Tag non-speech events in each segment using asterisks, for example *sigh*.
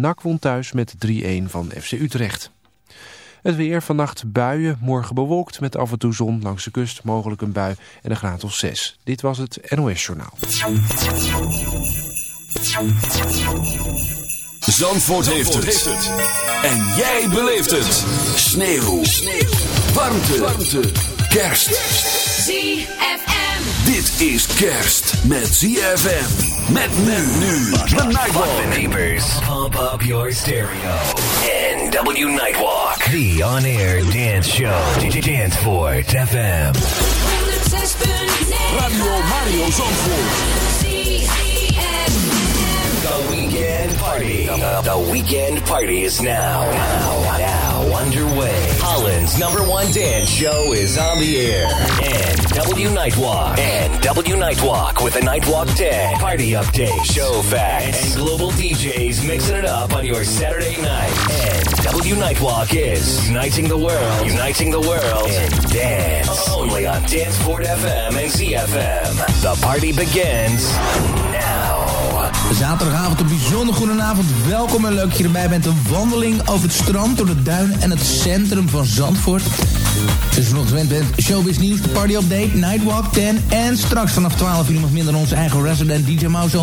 NAC won thuis met 3-1 van FC Utrecht. Het weer vannacht buien, morgen bewolkt met af en toe zon langs de kust, mogelijk een bui en een graad of 6. Dit was het NOS Journaal. Zandvoort, heeft, het. En jij beleeft het. Sneeuw. Sneeuw. Warmte. Warmte. Kerst. ZFM. Dit is kerst met ZFM. Met men nu. The Nightwalk. The neighbors. Pump up your stereo. NW Nightwalk. The on-air dance show. Danceport FM. 106.9 Radio Mario Zandvoort. The weekend party. The weekend party is now. Now. Now underway. Holland's number one dance show is on the air. And W Nightwalk. And W Nightwalk with a Nightwalk 10. Party update. Show facts. And global DJs mixing it up on your Saturday night. And W Nightwalk is uniting the world. Uniting the world in dance. Only on Danceport FM and ZFM. The party begins now. Zaterdagavond een bijzonder goede avond. Welkom en leuk dat je erbij bent. Een wandeling over het strand, door de duinen en het centrum van Zandvoort. Dus nog gewend bent, showbiz nieuws, party update, Nightwalk 10... en straks vanaf 12 uur nog minder onze eigen resident DJ Mouse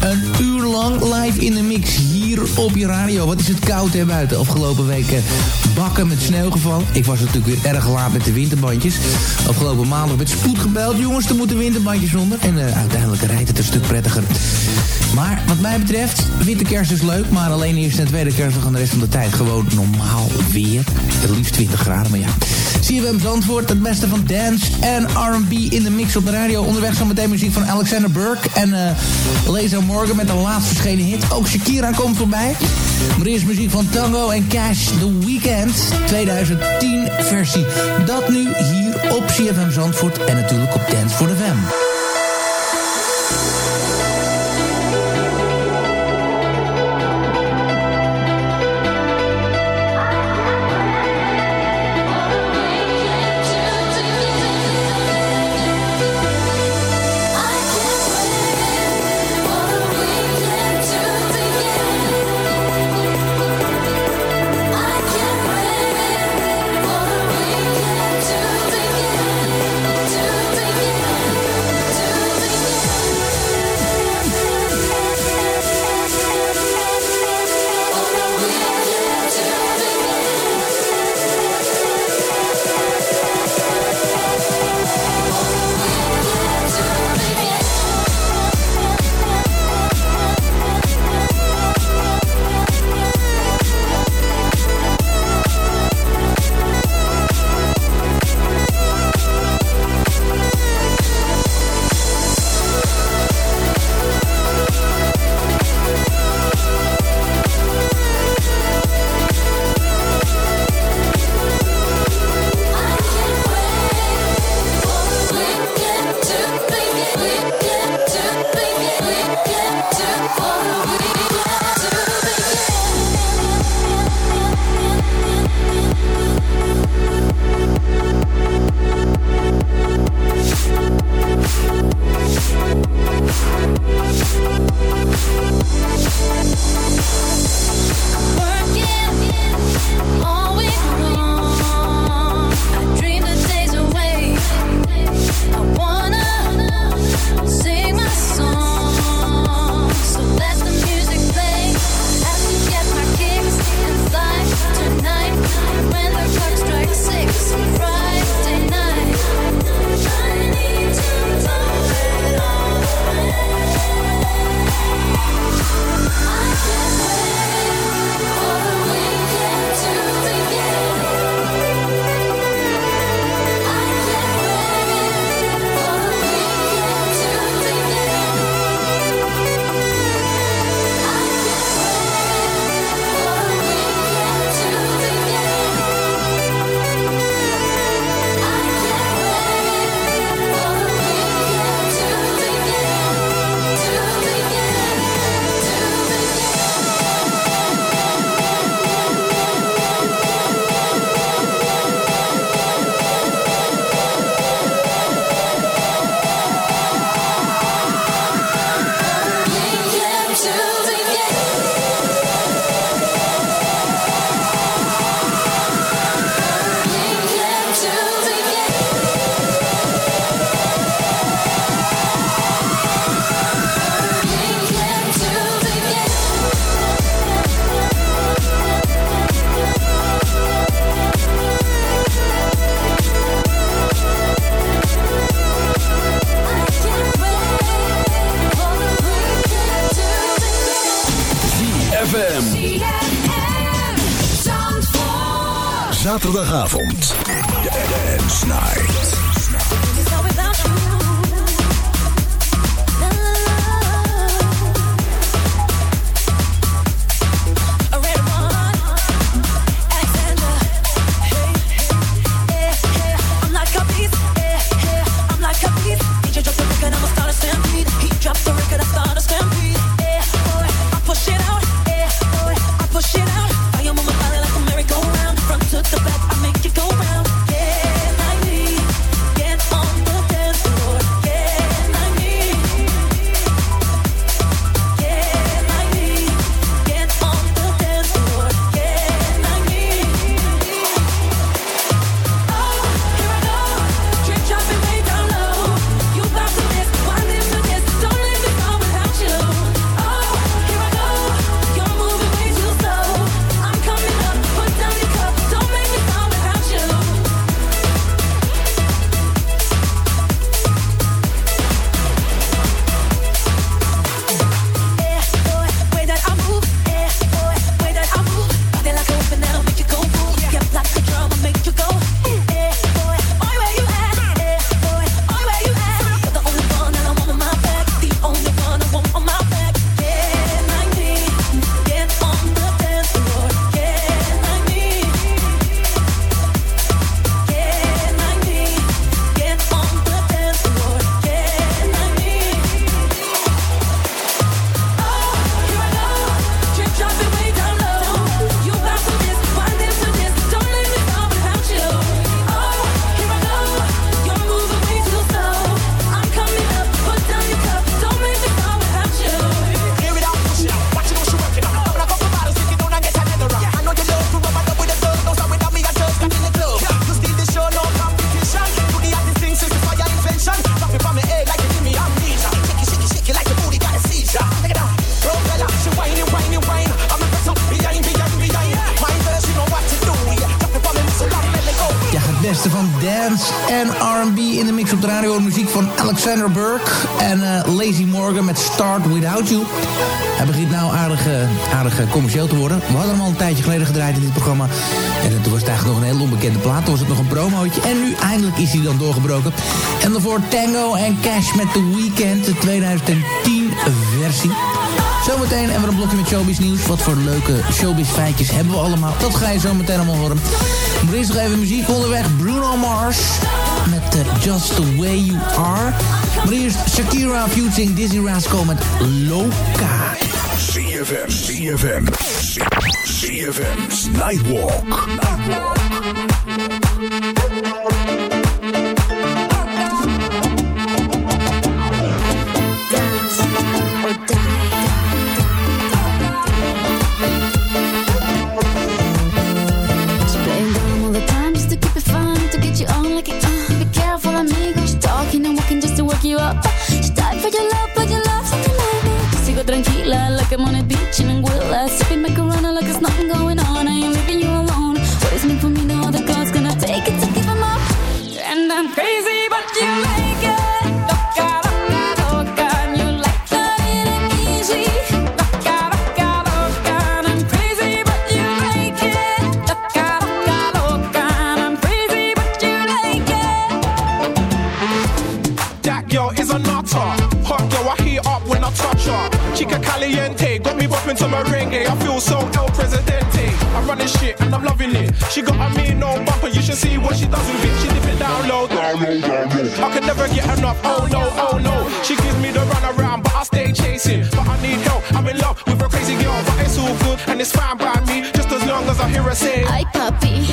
Een uur lang live in de mix hier op je radio. Wat is het koud hè buiten? Afgelopen weken bakken met sneeuw. Ik was natuurlijk weer erg laat met de winterbandjes. Afgelopen maandag met spoed gebeld. Jongens, er moeten winterbandjes onder. En uh, uiteindelijk rijdt het een stuk prettiger. Maar wat mij betreft, witte kerst is leuk... maar alleen eerst en tweede kerstdag en de rest van de tijd gewoon normaal weer. Het liefst 20 graden, maar ja. CFM Zandvoort, het beste van dance en R&B in de mix op de radio. Onderweg zo meteen muziek van Alexander Burke en uh, Morgan met een laatst verschenen hit. Ook Shakira komt voorbij. Maar eerst muziek van Tango en Cash, The Weeknd, 2010 versie. Dat nu hier op CFM Zandvoort en natuurlijk op Dance for the Fam. Alexander Burke en uh, Lazy Morgan met Start Without You. Hij begint nou aardig, uh, aardig uh, commercieel te worden. We hadden hem al een tijdje geleden gedraaid in dit programma. En toen was het eigenlijk nog een heel onbekende plaat. Toen was het nog een promootje. En nu eindelijk is hij dan doorgebroken. En daarvoor Tango en Cash met The Weeknd, de 2010 versie. Zometeen hebben we een blokje met showbiz nieuws. Wat voor leuke showbiz feitjes hebben we allemaal. Dat ga je zo meteen allemaal horen. Maar eerst nog even muziek onderweg. Bruno Mars uh, Just The Way You Are. Maar eerst Shakira featuring Dizzy Rascal met Loca. CFM, CFM, CFM's Nightwalk. Nightwalk. You up. Start for your love, but your love something like me. Sigo tranquila, like I'm on a beach in Anguilla. Sipping macarona Chica caliente, got me bopping to merengue. I feel so El Presidente. I'm running shit and I'm loving it. She got a mean no bumper, you should see what she does with it. She dip it down low. I can never get enough. Oh no, oh no. She gives me the run around, but I stay chasing. But I need help. I'm in love with a crazy girl, but it's all good and it's fine by me. Just as long as I hear her say, Hi puppy,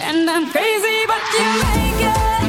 and I'm crazy, but you like it.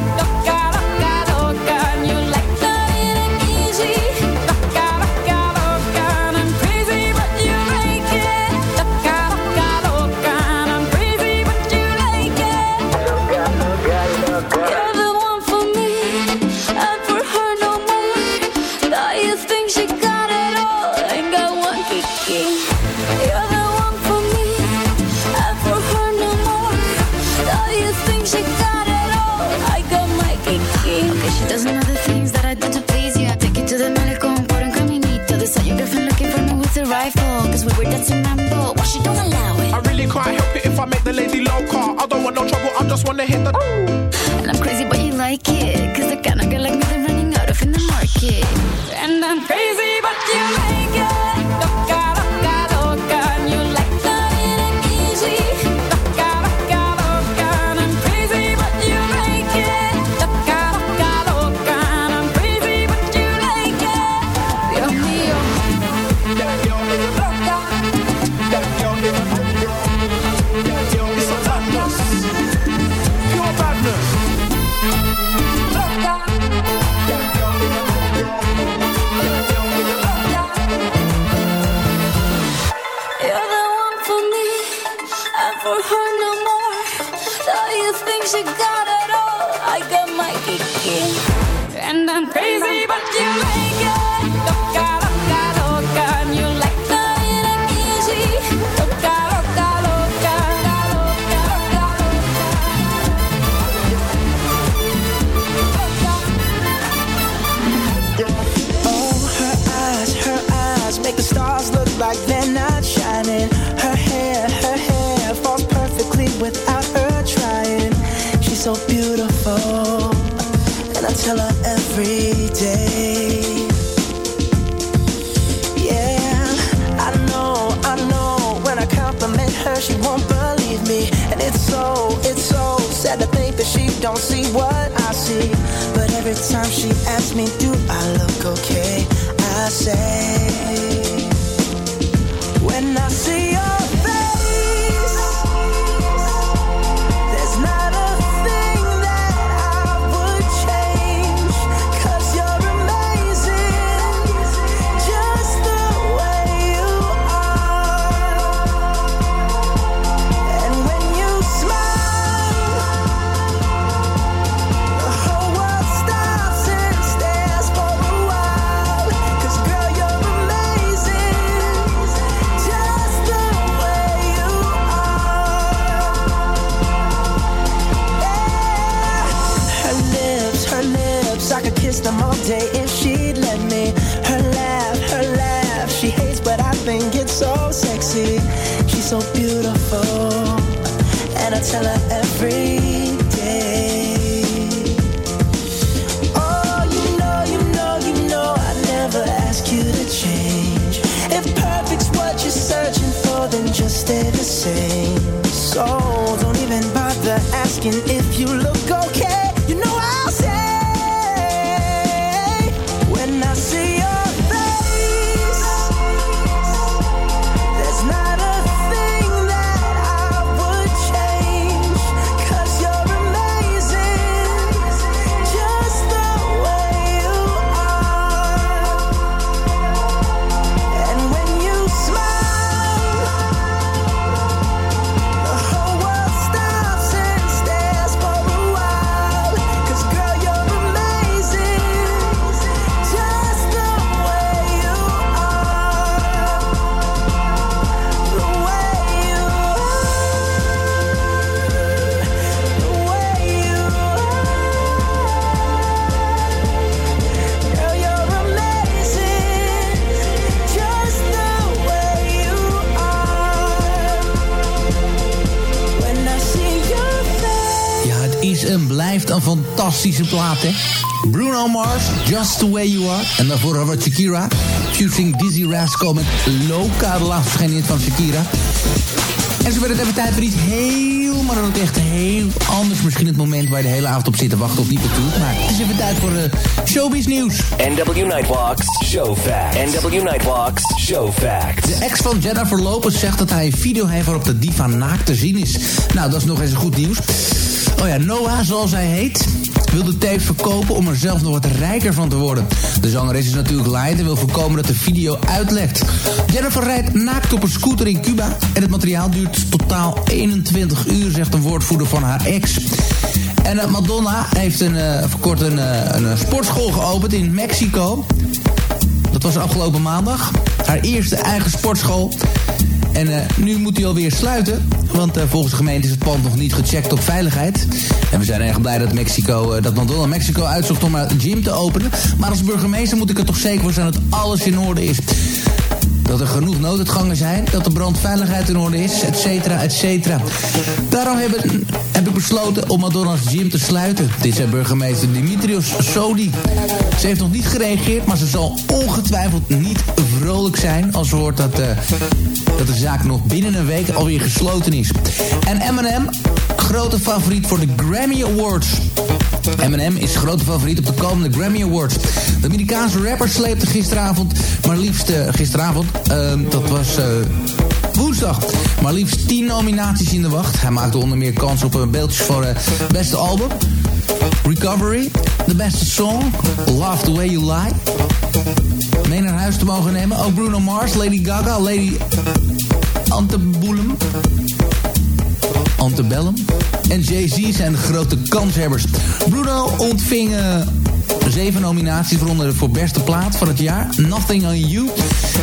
Wanna hit the. And I'm crazy, but you like it. Cause the kind of girl like me, for me, and for her no more. Though you think she got it all, I got my kiki. And I'm crazy, but you like it. Loca, don't see what I see. But every time she asks me, Do I look okay? I say, Angela. Fantastische plaat, hè? Bruno Mars, Just The Way You Are. En daarvoor we Shakira. Fusing Dizzy Rascal met Loca, de laatste verschijning van Shakira. En zo werd het even tijd voor iets heel, maar dan ook echt heel anders. Misschien het moment waar je de hele avond op zit te wachten of niet natuurlijk. Maar het is even tijd voor de showbiz nieuws. NW Nightwalks Show Facts. NW Nightwalks Show Facts. De ex van Jennifer Lopez zegt dat hij een video heeft waarop de diva naakt te zien is. Nou, dat is nog eens een goed nieuws. Oh ja, Noah, zoals hij heet, wil de tape verkopen om er zelf nog wat rijker van te worden. De zangeres is natuurlijk light en wil voorkomen dat de video uitlekt. Jennifer rijdt naakt op een scooter in Cuba en het materiaal duurt totaal 21 uur, zegt een woordvoerder van haar ex. En uh, Madonna heeft een, uh, kort een, uh, een sportschool geopend in Mexico. Dat was afgelopen maandag. Haar eerste eigen sportschool. En uh, nu moet hij alweer sluiten. Want uh, volgens de gemeente is het pand nog niet gecheckt op veiligheid. En we zijn erg blij dat, Mexico, uh, dat Madonna Mexico uitzocht om een gym te openen. Maar als burgemeester moet ik er toch zeker voor zijn dat alles in orde is. dat er genoeg nooduitgangen zijn, dat de brandveiligheid in orde is, et cetera, et cetera. Daarom hebben, heb ik besloten om Madonna's gym te sluiten. Dit zei burgemeester Dimitrios Sodi. Ze heeft nog niet gereageerd, maar ze zal ongetwijfeld niet vrolijk zijn... als ze hoort dat, uh, dat de zaak nog binnen een week alweer gesloten is. En Eminem, grote favoriet voor de Grammy Awards. Eminem is grote favoriet op de komende Grammy Awards. De Amerikaanse rapper sleepte gisteravond, maar liefst uh, gisteravond, uh, dat was... Uh, woensdag. Maar liefst 10 nominaties in de wacht. Hij maakte onder meer kans op een beeldjes voor het beste album. Recovery, de beste song, Love the Way You Lie. Mee naar huis te mogen nemen. Ook Bruno Mars, Lady Gaga, Lady Antebellum. Antebellum. En Jay-Z zijn grote kanshebbers. Bruno ontving uh, zeven nominaties, waaronder voor beste plaat van het jaar. Nothing on You.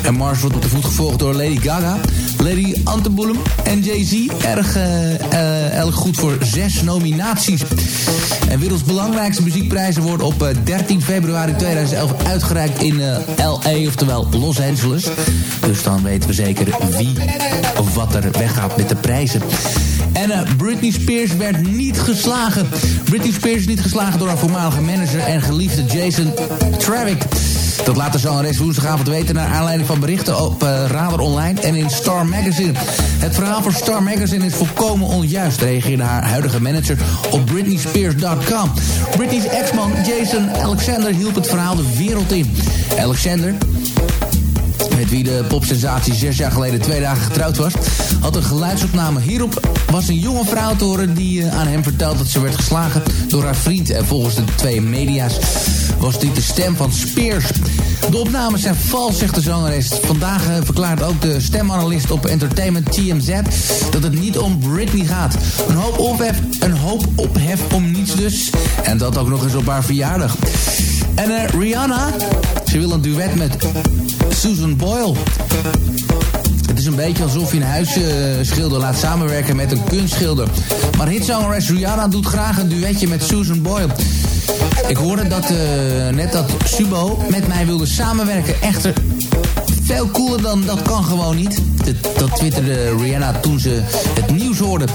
En Mars wordt op de voet gevolgd door Lady Gaga. Lady Antebellum en Jay-Z. Erg, uh, erg goed voor zes nominaties. En werelds belangrijkste muziekprijzen worden op 13 februari 2011 uitgereikt in L.A., oftewel Los Angeles. Dus dan weten we zeker wie of wat er weggaat met de prijzen. En uh, Britney Spears werd niet geslagen. Britney Spears is niet geslagen door haar voormalige manager en geliefde Jason Travick. Dat laat de zangeres woensdagavond weten naar aanleiding van berichten op uh, Radar Online en in Star Magazine. Het verhaal voor Star Magazine is volkomen onjuist, reageerde haar huidige manager op BritneySpears.com. Britney's ex-man Jason Alexander hielp het verhaal de wereld in. Alexander, met wie de popsensatie zes jaar geleden twee dagen getrouwd was, had een geluidsopname. Hierop was een jonge vrouw te horen die uh, aan hem vertelt dat ze werd geslagen door haar vriend. En volgens de twee media's was dit de stem van Spears. De opnames zijn vals, zegt de zangeres. Vandaag uh, verklaart ook de stemanalist op Entertainment TMZ dat het niet om Britney gaat. Een hoop ophef, een hoop ophef om niets dus. En dat ook nog eens op haar verjaardag. En uh, Rihanna, ze wil een duet met Susan Boyle. Het is een beetje alsof je een huisschilder laat samenwerken met een kunstschilder. Maar hitzangeres Rihanna doet graag een duetje met Susan Boyle. Ik hoorde dat uh, net dat Subo met mij wilde samenwerken. Echter, veel cooler dan dat kan gewoon niet. Dat, twitterde Rihanna toen ze het nieuws hoorde.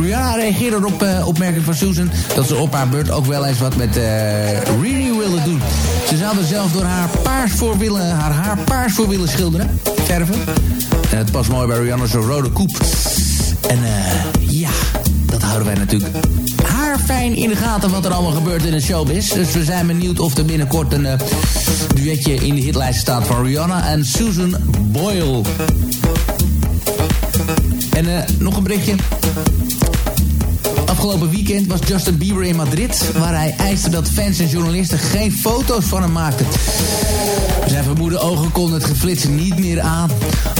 Rihanna reageerde op uh, opmerking van Susan... dat ze op haar beurt ook wel eens wat met uh, Riri willen doen. Ze zou er zelf door haar, paars voor willen, haar haar paars voor willen schilderen. Verven. En het past mooi bij Rihanna zo'n rode koep. En uh, ja, dat houden wij natuurlijk haar fijn in de gaten wat er allemaal gebeurt in de showbiz. Dus we zijn benieuwd of er binnenkort een uh, duetje in de hitlijst staat van Rihanna en Susan Boyle. En nog een berichtje. Afgelopen weekend was Justin Bieber in Madrid... waar hij eiste dat fans en journalisten geen foto's van hem maakten. Zijn vermoede ogen konden het geflitsen niet meer aan.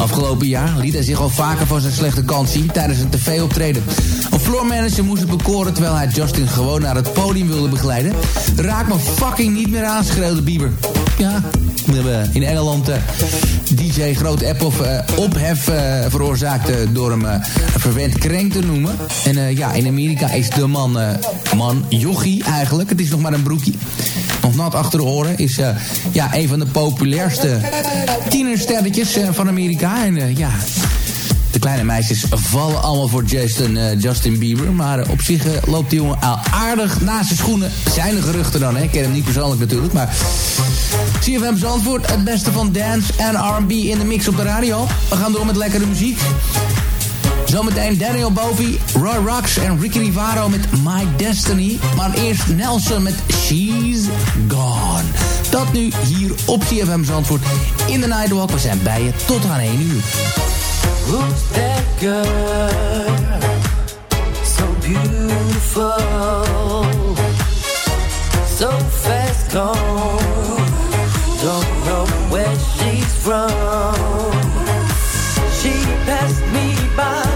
Afgelopen jaar liet hij zich al vaker van zijn slechte kant zien tijdens een tv-optreden. Een floormanager moest het bekoren terwijl hij Justin gewoon naar het podium wilde begeleiden. Raak me fucking niet meer aan, schreeuwde Bieber. Ja, we hebben in Engeland uh, DJ groot app of uh, ophef uh, veroorzaakt door hem verwend krenk te noemen. En ja, in Amerika is de man, man jochie eigenlijk. Het is nog maar een broekje. Nog nat achter de oren is ja, een van de populairste tienersterretjes van Amerika. En ja, de kleine meisjes vallen allemaal voor Justin, Justin Bieber. Maar op zich loopt die jongen aardig naast zijn schoenen. Zijn er geruchten dan, hè? Ik ken hem niet persoonlijk natuurlijk. Maar CFM Zandvoort, het beste van dance en R&B in de mix op de radio. We gaan door met lekkere muziek. Zometeen Daniel Bovi, Roy Rocks en Ricky Rivaro met My Destiny. Maar eerst Nelson met She's Gone. Dat nu hier op CFM Zandvoort in de Nightwalk. We zijn bij je tot aan 1 uur. Who's that girl? So beautiful, so fast gone. Don't know where she's from. She passed me by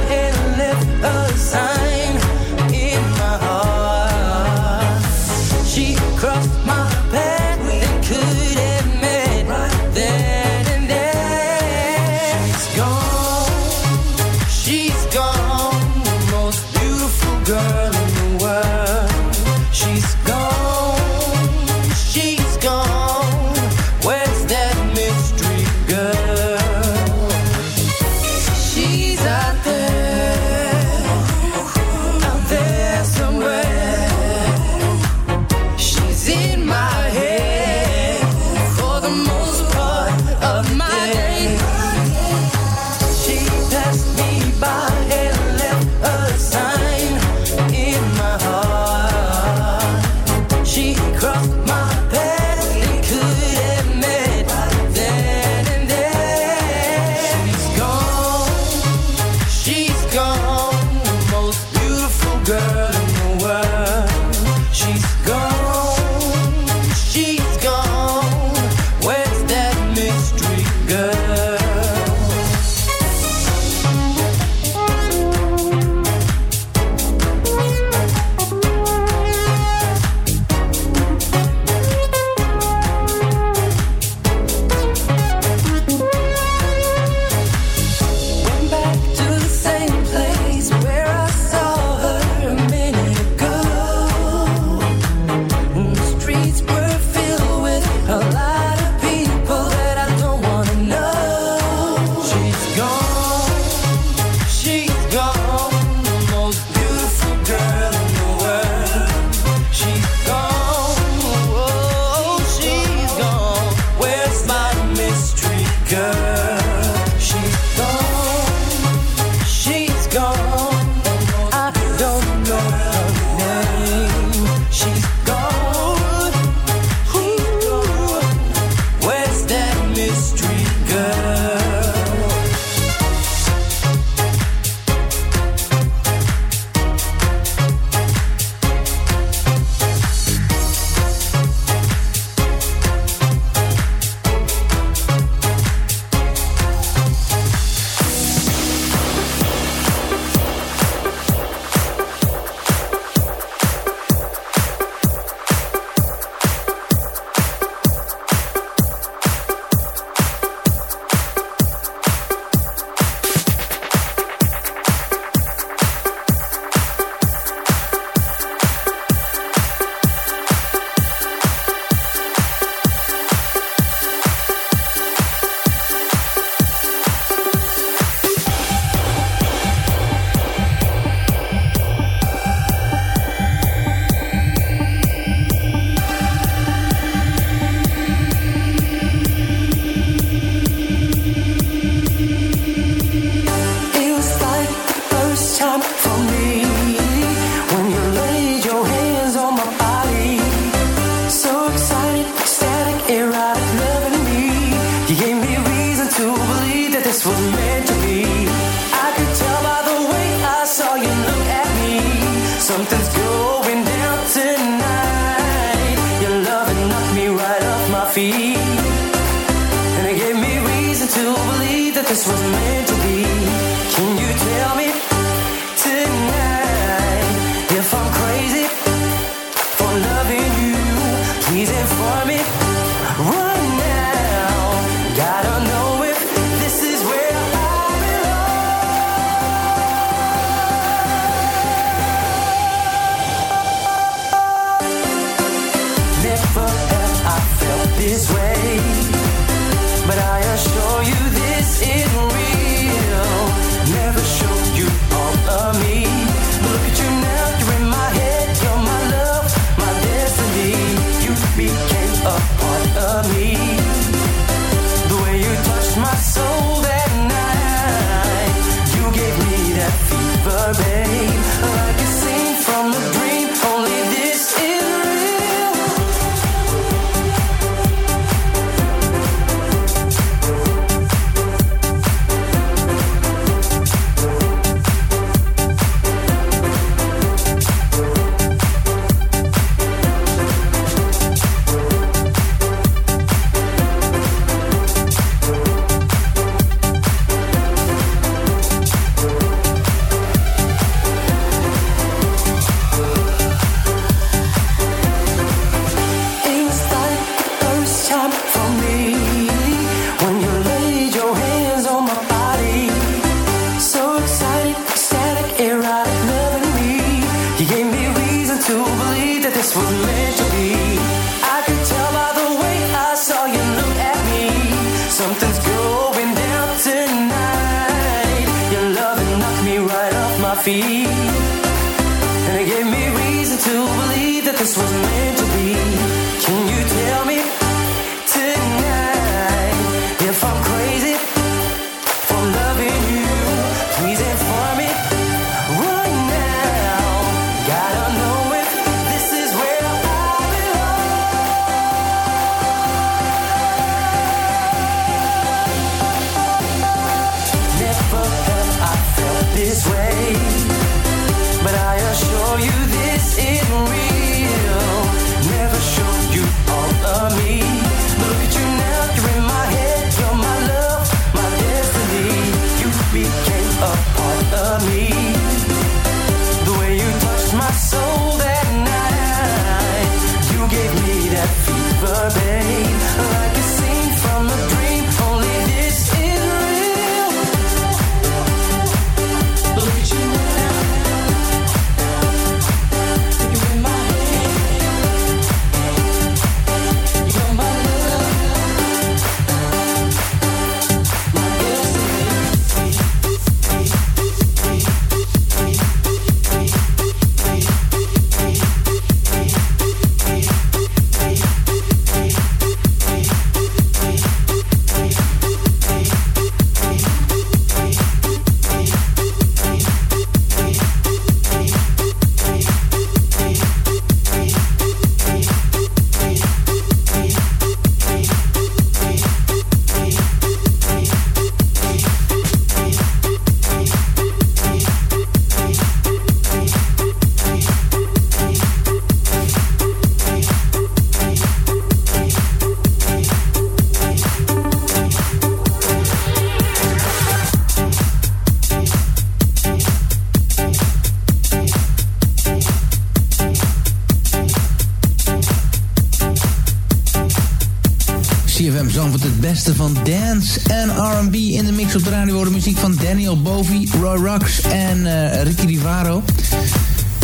beste van dance en R&B in de mix op de radio. De muziek van Daniel Bovi, Roy Rocks en eh, Ricky Rivaro.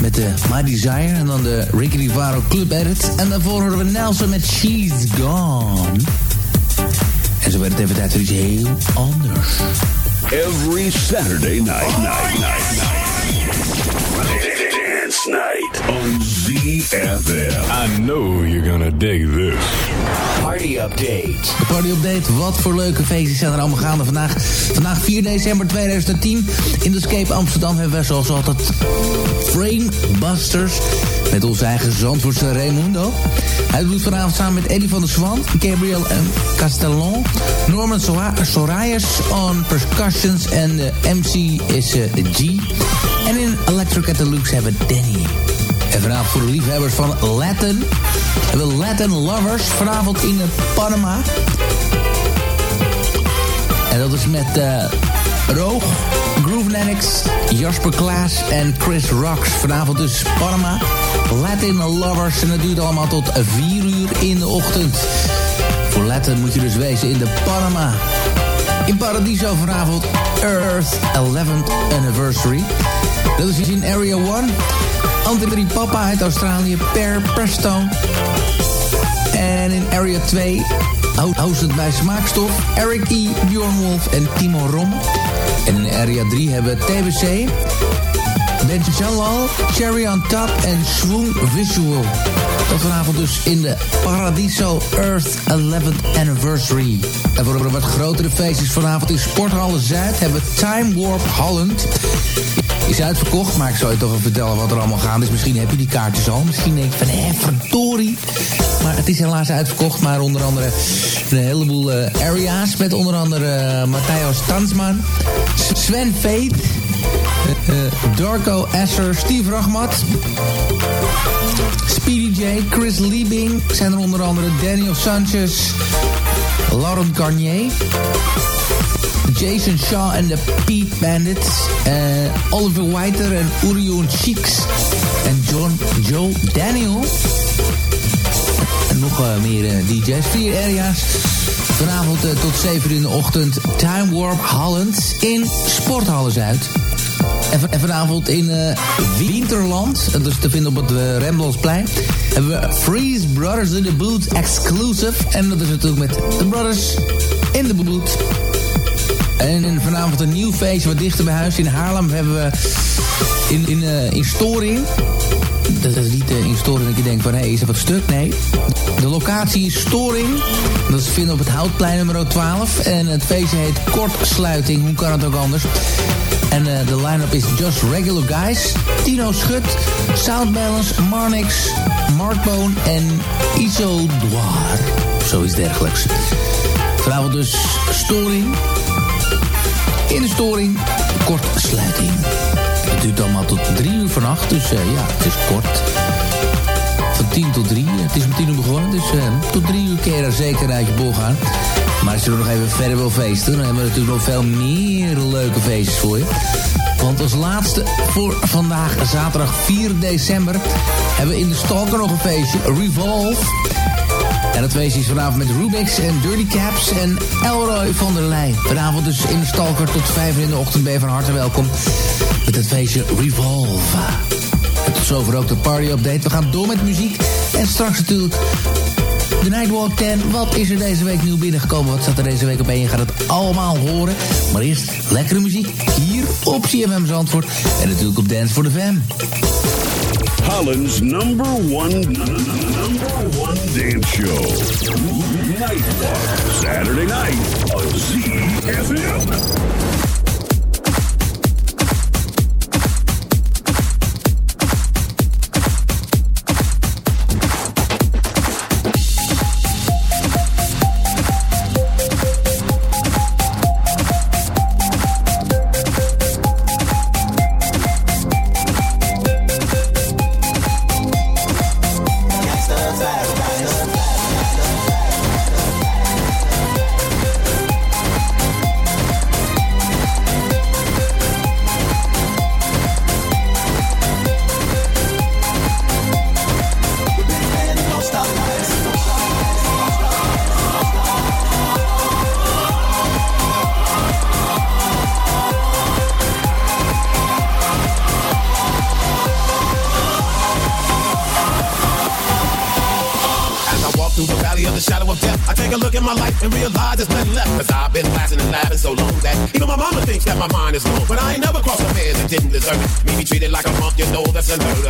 Met de My Desire en dan de Ricky Rivaro Club Edit. En daarvoor horen we Nelson met She's Gone. En zo werd het even tijd voor iets heel anders. Every Saturday night, night, night, night. Dance night on ZFM. I know you're gonna dig this. Party update. De party update, wat voor leuke feestjes zijn er allemaal gaande vandaag. Vandaag 4 december 2010 in de Escape Amsterdam hebben we zoals altijd Frame Busters. Met onze eigen Zandvoortse Raimundo. Hij doet vanavond samen met Eddie van der Zwan, Gabriel en Castellon. Norman Sora- Sorayas on percussions en de MC is eh, G. En in Electric at the Luxe hebben we Danny. En vanavond voor de liefhebbers van Latin. We Latin Lovers vanavond in Panama. En dat is met eh Roog, Groove Lennox, Jasper Klaas en Chris Rocks. Vanavond dus Panama, Latin Lovers. En dat duurt allemaal tot 4 uur in de ochtend. Voor Latin moet je dus wezen in de Panama. In Paradiso vanavond Earth 11th Anniversary. Dat is in Area 1. Anthony Papa uit Australië, Per Prestone. En in Area 2 host het bij Smaakstof, Eric E., Bjorn Wolf en Timo Rom. En in Area 3 hebben we TBC, Ben Jalal, Cherry on Top en Swoon Visual. Dat vanavond dus in de Paradiso Earth 11th Anniversary. En voor de wat grotere feestjes vanavond in Sporthallen Zuid hebben we Time Warp Holland. Is uitverkocht, maar ik zal je toch even vertellen wat er allemaal gaande is. Misschien heb je die kaartjes al. Misschien denk je van, hé, verdorie. Maar het is helaas uitverkocht. Maar onder andere een heleboel eh, area's. Met onder andere uh, Matthäus Tansman. Sven Veet. eh, eh, Darko Esser. Steve Rachmat. Speedy J. Chris Liebing. Zijn er onder andere Daniel Sanchez. Laurent Garnier. Jason Shaw en de Pete Bandits. eh, Oliver Whiter en Urion Cheeks. En John Joe Daniel. En nog eh, meer eh, DJ's. Vier area's. Vanavond tot 7 uur in de ochtend. Time Warp Holland in Sporthallen Zuid. En, van- en vanavond in Winterland, dat is te vinden op het uh, Rembrandtsplein, hebben we Freeze Brothers in the Boot Exclusive. En dat is natuurlijk met de Brothers in the Boot. En vanavond een nieuw feestje wat dichter bij huis. In Haarlem hebben we in, in, uh, in Storing. Dat is niet uh, in Storing dat je denkt van, hé, hey, is er wat stuk? Nee. De locatie is Storing. Dat is vinden op het Houtplein nummer 12. En het feestje heet Kortsluiting. Hoe kan het ook anders? En uh, de line-up is Just Regular Guys. Tino Schut, Sound Balance, Marnix, Markbone en Isodoir. Zoiets dergelijks. Vanavond dus storing. In de storing, kortsluiting. Het duurt allemaal tot drie uur vannacht, dus uh, ja, het is kort. Van tien tot drie, het is om tien uur begonnen, dus uh, tot drie uur keer er zeker uit je bol gaan. Maar als je er nog even verder wil feesten, dan hebben we natuurlijk nog veel meer leuke feestjes voor je. Want als laatste voor vandaag, zaterdag 4 december, hebben we in de Stalker nog een feestje, Revolve. Het feestje is vanavond met Rubix en Dirty Caps en Elroy van der Leyen. Vanavond dus in de Stalker tot 5 in de ochtend ben je van harte welkom met het feestje Revolve. En tot zover ook de party update. We gaan door met muziek en straks natuurlijk de Nightwalk 10. Wat is er deze week nieuw binnengekomen? Wat staat er deze week op en Je gaat het allemaal horen. Maar eerst lekkere muziek hier op CMM Zandvoort. En natuurlijk op Dance for the Fam. Holland's number one, number one dance show. Nightwalk. Saturday night on ZFM. Hello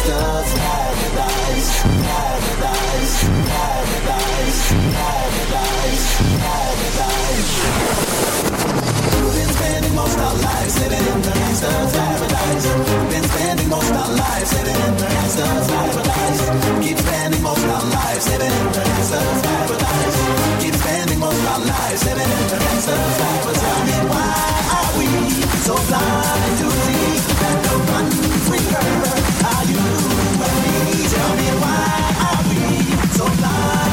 Paradise, paradise, paradise. living in the hands paradise. Been spending most our lives living in the paradise. Keep spending most our lives living in the paradise. Keep spending most our lives living in the paradise. Tell me why are we so blind to see that the one are you and me? Tell me why are we so blind?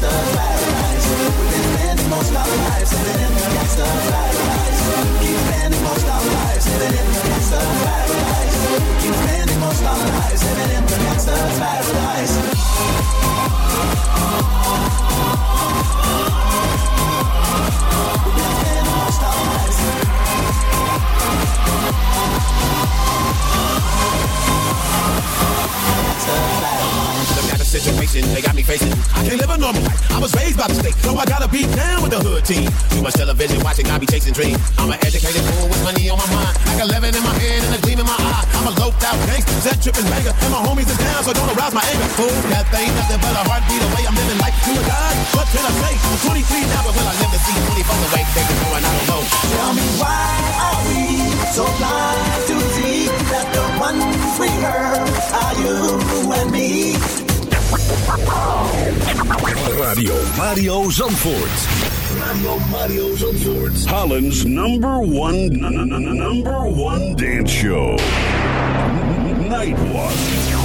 gangster. We've most our lives, living in the gangster. Keep most our lives, living in the gangster. Keep most our lives, living in the gangster paradise. to the kind situation they got me facing. I can't live a normal life. I was raised by the state, so I gotta be down with the hood team. Too much television watching, I be chasing dreams. I'm an educated fool with money on my mind, like 11 in my hand and a out gangster, set tripping banger. And my homies is down, so don't arouse my anger. Fool, that ain't nothing but a heartbeat away. I'm living life to a die. What can I say? I'm 23 now, but will I live to see 24 away? They can go and I don't know. Tell me why are we so blind to see that the ones we hurt are you and me? Radio Mario Zandvoort. Radio Mario Zandvoort. Holland's number one, n- n- n- number one dance show. Nightwalk.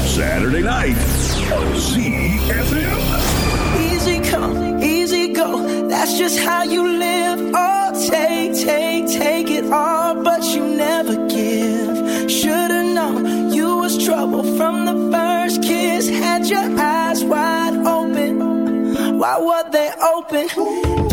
Saturday night. on ZFM. Easy come, easy go. That's just how you live. Oh, take, take, take it all, but you never give. Should've known you was trouble from the first kiss. Had your eyes wide open. Why were they open? Gave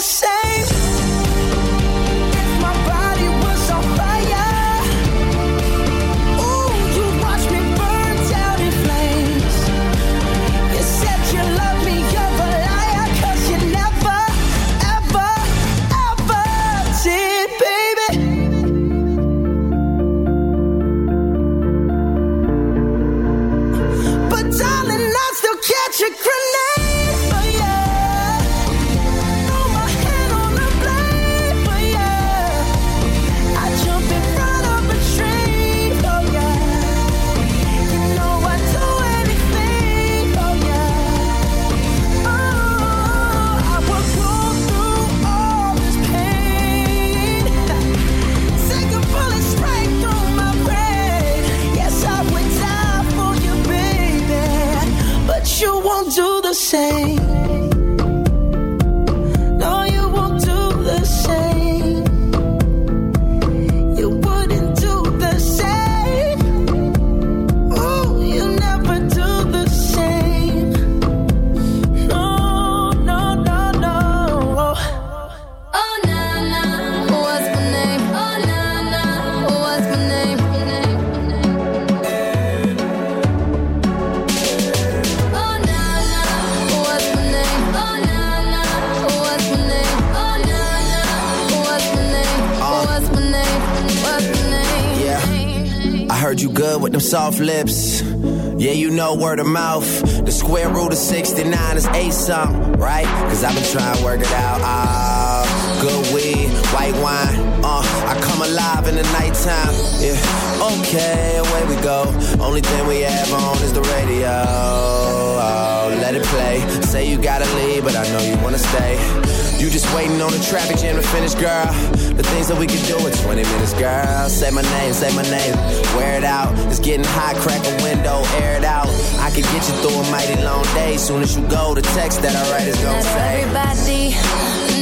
say mouth. The square root of 69 is eight something, right? Cause I've been trying to work it out. Ah, good weed, white wine. Uh, I come alive in the nighttime. Yeah, okay, away we go. Only thing we have on is the radio. Oh, let it play. Say you gotta leave, but I know you wanna stay. You just waiting on the traffic jam to finish, girl. The things that we can do in 20 minutes, girl. Say my name, say my name. Wear it out. It's getting hot, crack a window, air it out. I can get you through a mighty long day. Soon as you go, the text that I write is gonna Not say. everybody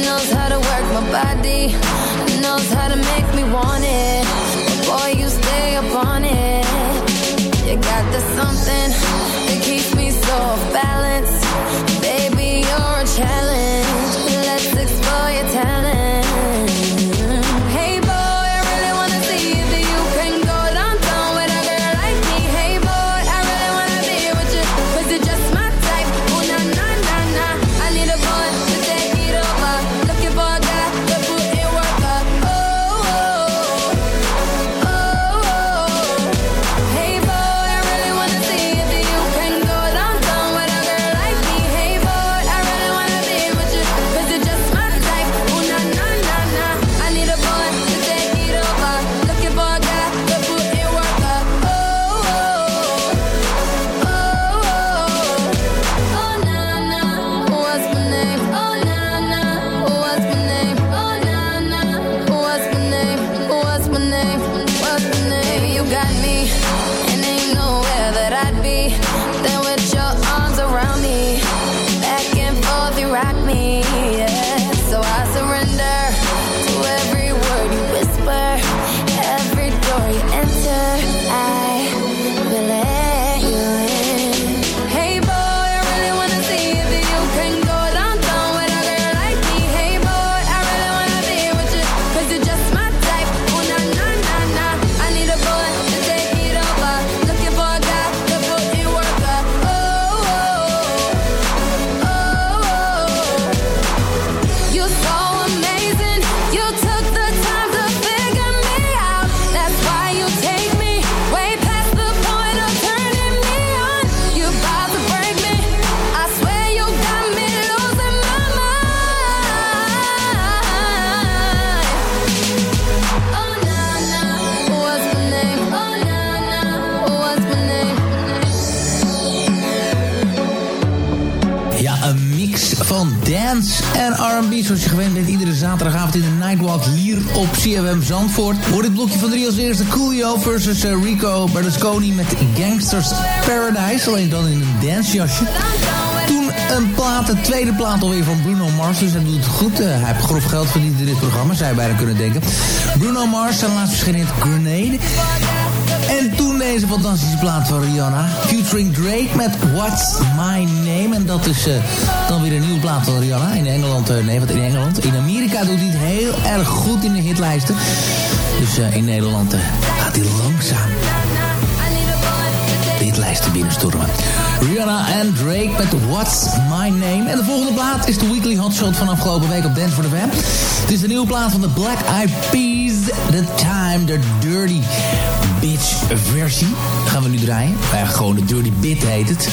knows how to work my body, knows how to make me want it. But boy, you stay up on it. You got the something that keeps me so off balance. Baby, you're a challenge looks for your talent. Zaterdagavond in de Nightwalk hier op CFM Zandvoort. Hoor dit blokje van drie als eerste Coolio versus eh, Rico Berlusconi met Gangsters Paradise. Alleen dan in een dancejasje. Toen een plaat, de tweede plaat alweer van Bruno Mars. Dus hij doet het goed. Eh, hij heeft grof geld verdiend in dit programma, zou je bijna kunnen denken. Bruno Mars, zijn laatste verschenen in Grenade. En toen deze fantastische plaat van Rihanna. Featuring Drake met What's My Name. En dat is eh, dan weer een nieuwe plaat van Rihanna. In Engeland, eh, nee, wat in Engeland. In Amerika doet hij het heel erg goed in de hitlijsten. Dus eh, in Nederland gaat hij langzaam de hitlijsten binnenstormen. Rihanna en Drake met What's My Name. En de volgende plaat is de Weekly Hotshot van afgelopen week op Dance for the Web. Het is de nieuwe plaat van de Black Eyed Peas. The Time, the Dirty Bitch versie. Gaan we nu draaien. Ja, gewoon de Dirty Bit heet het.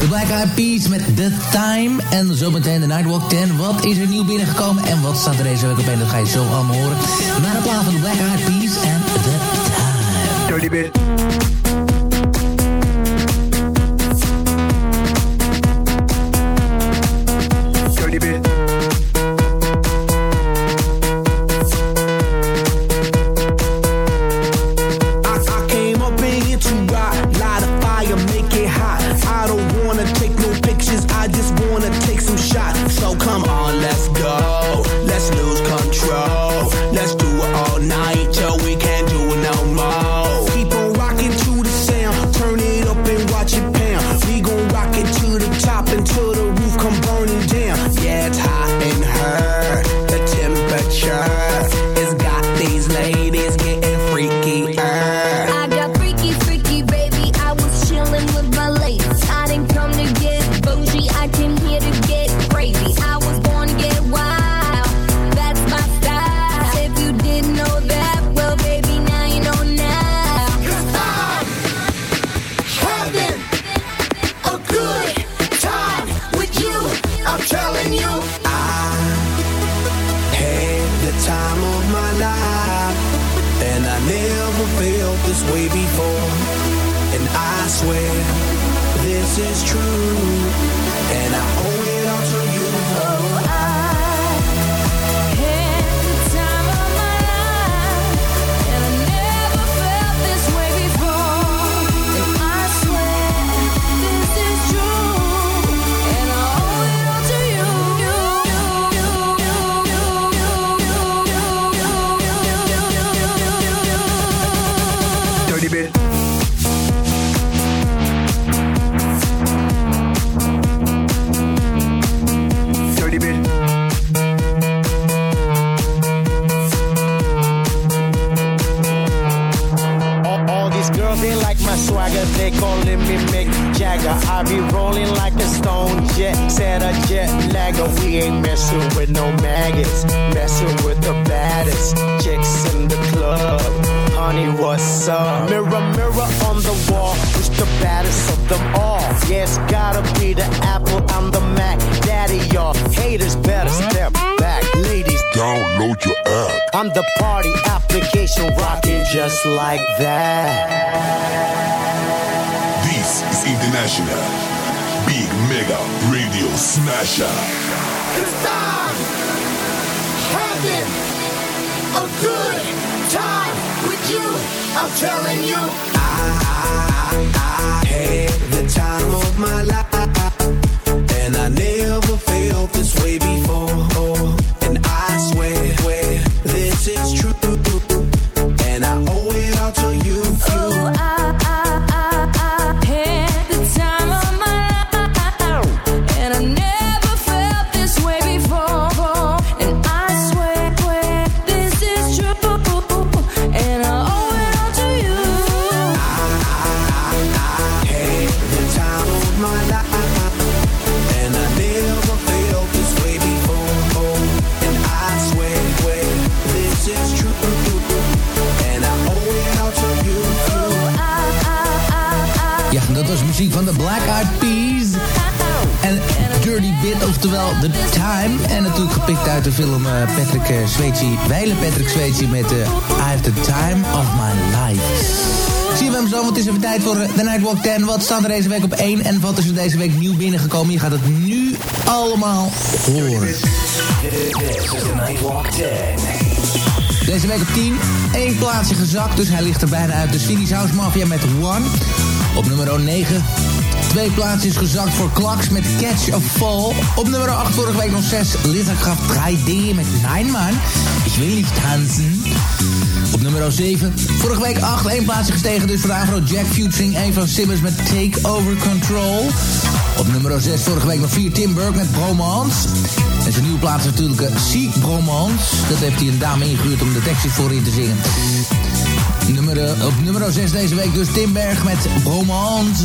De Black Eyed Peas met The Time. En zometeen de Nightwalk 10. Wat is er nieuw binnengekomen en wat staat er deze week op en Dat ga je zo allemaal horen. Na de plaat van de Black Eyed Peas en The Time. Dirty bit. Telling you. I, I, I had the time of my life. And I never oftewel The Time. En natuurlijk gepikt uit de film eh, Patrick uh, Swayze, Weile Patrick Swayze met eh, I Have the Time of My Life. Zien we hem zo, want het is even tijd voor eh, The Nightwalk 10. Wat staat er deze week op 1 en wat is er deze week nieuw binnengekomen? Je gaat het nu allemaal horen. This is the Nightwalk 10. Deze week op 10, één plaatsje gezakt, dus hij ligt er bijna uit. De Swedish House Mafia met One. Op nummer 9, twee plaatsjes gezakt voor Klaks met Catch a Fall. Op nummer 8 vorige week nog 6, Lizardkraft 3D met Nein Man. Ik wil niet dansen. Op nummer 7, vorige week 8, één plaatsje gestegen dus voor Afro Jack featuring een van Simmons met Take Over Control. Op nummer 6 vorige week nog 4 Tim Burke met Bromance. En zijn nieuwe plaats is natuurlijk uh, Seek Bromance. Dat heeft hij een dame ingehuurd om de tekstjes voorin te zingen. Nummer, eh, op nummer 6 deze week dus Timberg met Bromance.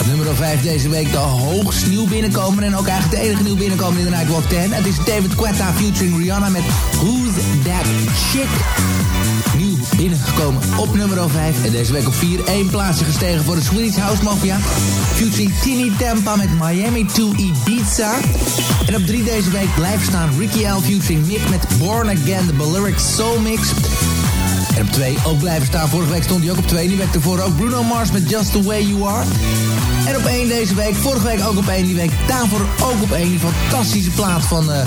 Op nummer 5 deze week de hoogst nieuw binnenkomen. En ook eigenlijk de enige nieuw binnenkomen in de Nightwalk 10. Het is David Quetta featuring Rihanna met Who's That Chick. Nieuw binnengekomen op nummer 5. En deze week op 4 één plaatsje gestegen voor de Swedish House Mafia. Featuring Tini Tampa met Miami to Ibiza. En op 3 deze week blijft staan Ricky L featuring Mick met Born Again, de Balearic Soul Mix. En op 2 ook blijven staan. Vorige week stond hij ook op 2. Die week ervoor ook Bruno Mars met Just The Way You Are. En op 1 deze week. Vorige week ook op 1. Die week daarvoor ook op 1. Die fantastische plaat van uh,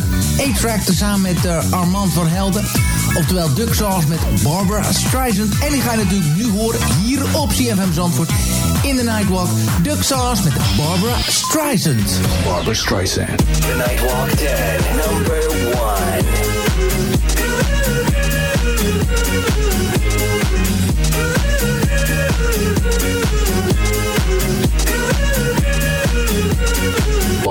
A-Track. Tezamen met uh, Armand van Helden. Oftewel Duck Sauce met Barbara Streisand. En die ga je natuurlijk nu horen hier op CFM Zandvoort. In de Nightwalk. Duck Sauce met Barbara Streisand. Barbara Streisand. The Nightwalk 10, number 1.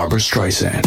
Barbara Streisand.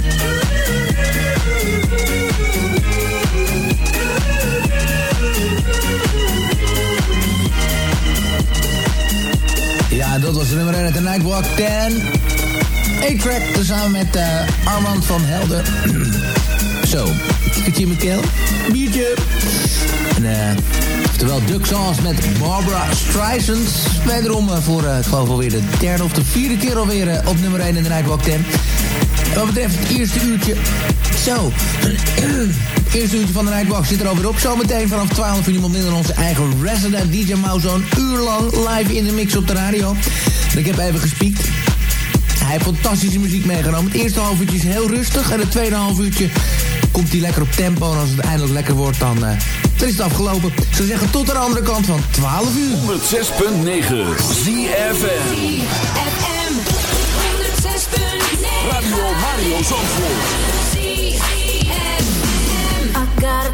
1 uit de Nightwalk 10. A-track tezamen met eh, Armand van Helden. *clears throat* Zo, tikkertje in mijn keel. Biertje. En, eh, oftewel Duck Sauce met Barbara Streisand. Wederom eh, voor, ik geloof alweer de derde of de vierde keer alweer op nummer 1 in de Nightwalk 10. En wat betreft het eerste uurtje... Zo, het *clears throat* eerste uurtje van de Nightwalk zit er alweer op. Zometeen vanaf 12 uur niemand minder dan onze eigen resident DJ Mauzo. Een uur lang live in de mix op de radio. En ik heb even gespiekt. Hij heeft fantastische muziek meegenomen. Het eerste half uurtje is heel rustig. En het tweede half uurtje komt hij lekker op tempo. En als het eindelijk lekker wordt, dan, eh, dan is het afgelopen. Ik zou zeggen, tot aan de andere kant van 12 uur. 106.9 ZFM. Radio Mario Zandvoort.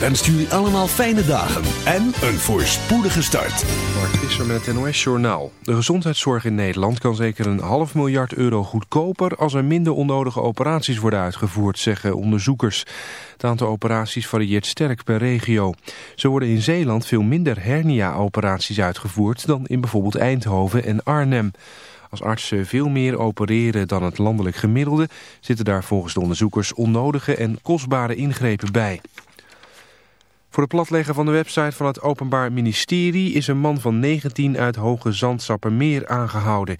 Wenst jullie allemaal fijne dagen en een voorspoedige start. Mark Visser met het NOS Journaal. De gezondheidszorg in Nederland kan zeker een half miljard euro goedkoper... als er minder onnodige operaties worden uitgevoerd, zeggen onderzoekers. Het aantal operaties varieert sterk per regio. Zo worden in Zeeland veel minder hernia-operaties uitgevoerd... dan in bijvoorbeeld Eindhoven en Arnhem. Als artsen veel meer opereren dan het landelijk gemiddelde... zitten daar volgens de onderzoekers onnodige en kostbare ingrepen bij. Voor het platleggen van de website van het Openbaar Ministerie is een man van 19 uit Hoge Zandsappermeer aangehouden.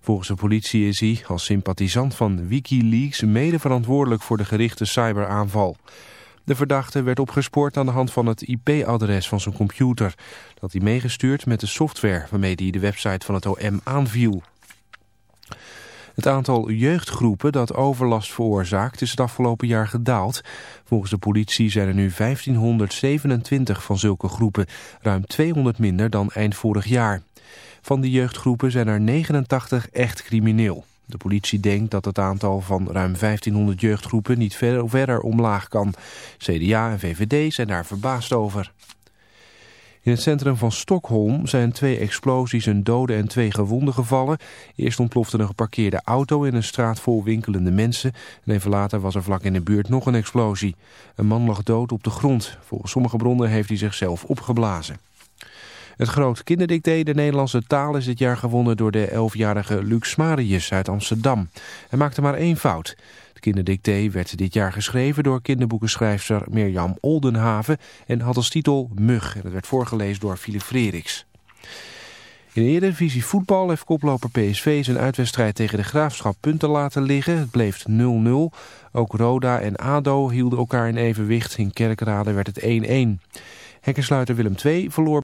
Volgens de politie is hij als sympathisant van Wikileaks mede verantwoordelijk voor de gerichte cyberaanval. De verdachte werd opgespoord aan de hand van het IP-adres van zijn computer. Dat hij meegestuurd met de software waarmee hij de website van het OM aanviel. Het aantal jeugdgroepen dat overlast veroorzaakt is het afgelopen jaar gedaald. Volgens de politie zijn er nu 1527 van zulke groepen, ruim 200 minder dan eind vorig jaar. Van die jeugdgroepen zijn er 89 echt crimineel. De politie denkt dat het aantal van ruim 1500 jeugdgroepen niet verder, omlaag kan. CDA en VVD zijn daar verbaasd over. In het centrum van Stockholm zijn twee explosies, een dode en twee gewonden gevallen. Eerst ontplofte een geparkeerde auto in een straat vol winkelende mensen. En even later was er vlak in de buurt nog een explosie. Een man lag dood op de grond. Volgens sommige bronnen heeft hij zichzelf opgeblazen. Het groot kinderdicté de Nederlandse taal is dit jaar gewonnen door de 11-jarige Lux uit Amsterdam. Hij maakte maar één fout. Kinderdicté werd dit jaar geschreven door kinderboekenschrijfster Mirjam Oldenhaven en had als titel Mug. En het werd voorgelezen door Philip Frederiks. In de Eredivisie voetbal heeft koploper PSV zijn uitwedstrijd tegen de Graafschap punten laten liggen. Het bleef 0-0. Ook Roda en ADO hielden elkaar in evenwicht. In Kerkrade werd het 1-1. Hekkensluiter Willem II verloor